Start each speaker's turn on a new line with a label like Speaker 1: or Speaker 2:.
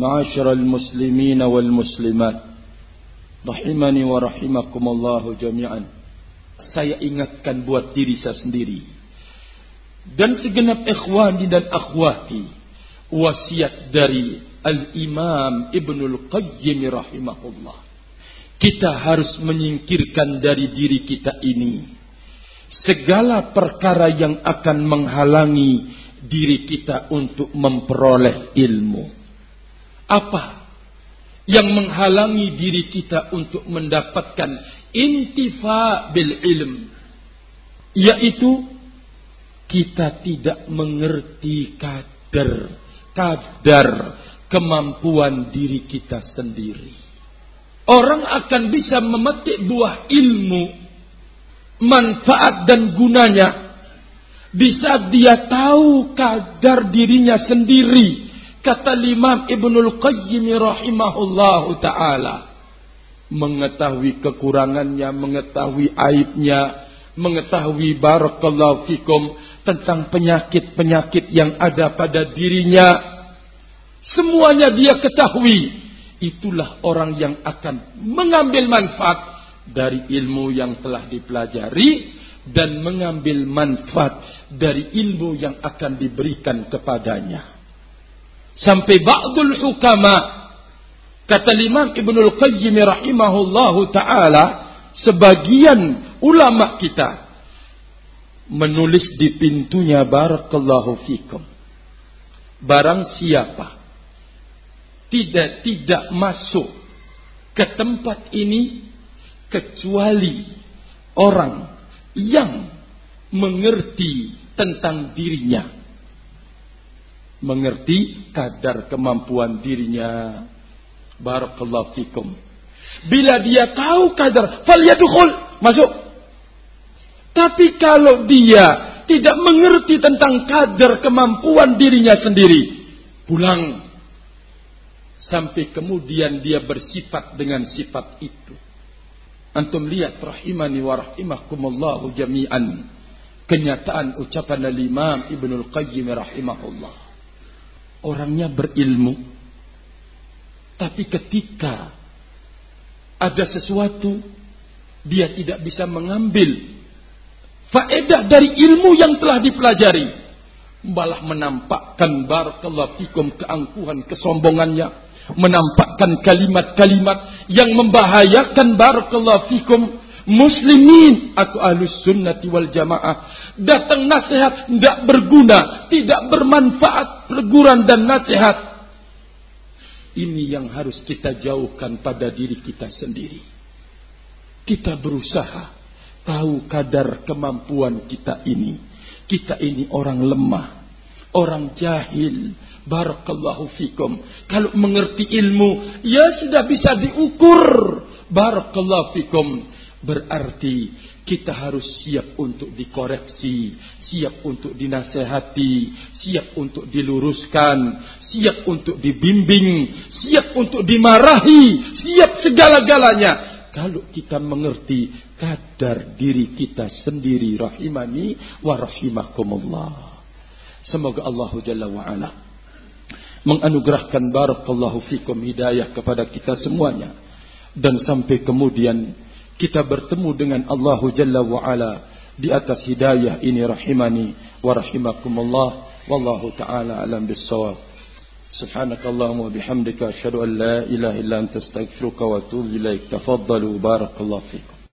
Speaker 1: معاشر المسلمين والmuslimat rahimani wa rahimakumullahu jami'an saya ingatkan buat diri saya sendiri dan segenap ikhwani dan akhwati wasiat dari Al-Imam Ibnul Qayyim rahimahullah kita harus menyingkirkan dari diri kita ini segala perkara yang akan menghalangi diri kita untuk memperoleh ilmu apa yang menghalangi diri kita untuk mendapatkan intifa bil ilm? Yaitu kita tidak mengerti kadar kadar kemampuan diri kita sendiri. Orang akan bisa memetik buah ilmu manfaat dan gunanya di saat dia tahu kadar dirinya sendiri Kata Imam Ibnul Qayyim rahimahullahu taala mengetahui kekurangannya, mengetahui aibnya, mengetahui barakallahu fikum tentang penyakit-penyakit yang ada pada dirinya. Semuanya dia ketahui. Itulah orang yang akan mengambil manfaat dari ilmu yang telah dipelajari dan mengambil manfaat dari ilmu yang akan diberikan kepadanya. Sampai ba'dul hukama. Kata Imam Ibnul Qayyim rahimahullahu taala sebagian ulama kita menulis di pintunya barakallahu fikum. Barang siapa tidak tidak masuk ke tempat ini kecuali orang yang mengerti tentang dirinya mengerti kadar kemampuan dirinya. Barakallahu fikum. Bila dia tahu kadar, falyadkhul, masuk. Tapi kalau dia tidak mengerti tentang kadar kemampuan dirinya sendiri, pulang. Sampai kemudian dia bersifat dengan sifat itu. Antum lihat rahimani wa rahimakumullahu jami'an. Kenyataan ucapan al-Imam Ibnul Qayyim rahimahullah orangnya berilmu. Tapi ketika ada sesuatu, dia tidak bisa mengambil faedah dari ilmu yang telah dipelajari. Malah menampakkan barakallahu fikum keangkuhan, kesombongannya. Menampakkan kalimat-kalimat yang membahayakan barakallahu fikum muslimin atau ahlus sunnati wal jamaah datang nasihat tidak berguna tidak bermanfaat teguran dan nasihat. Ini yang harus kita jauhkan pada diri kita sendiri. Kita berusaha tahu kadar kemampuan kita ini. Kita ini orang lemah orang jahil. Barakallahu fikum. Kalau mengerti ilmu ya sudah bisa diukur. Barakallahu fikum Berarti kita harus siap untuk dikoreksi, siap untuk dinasehati, siap untuk diluruskan, siap untuk dibimbing, siap untuk dimarahi, siap segala-galanya. Kalau kita mengerti kadar diri kita sendiri rahimani wa rahimakumullah. Semoga Allah Jalla wa ala menganugerahkan barakallahu fikum hidayah kepada kita semuanya dan sampai kemudian kita bertemu dengan Allah Jalla wa Ala di atas hidayah ini rahimani wa rahimakumullah. Wallahu taala alam bissawab. Subhanakallahumma bihamdika asyhadu an la ilaha illa anta astaghfiruka wa atubu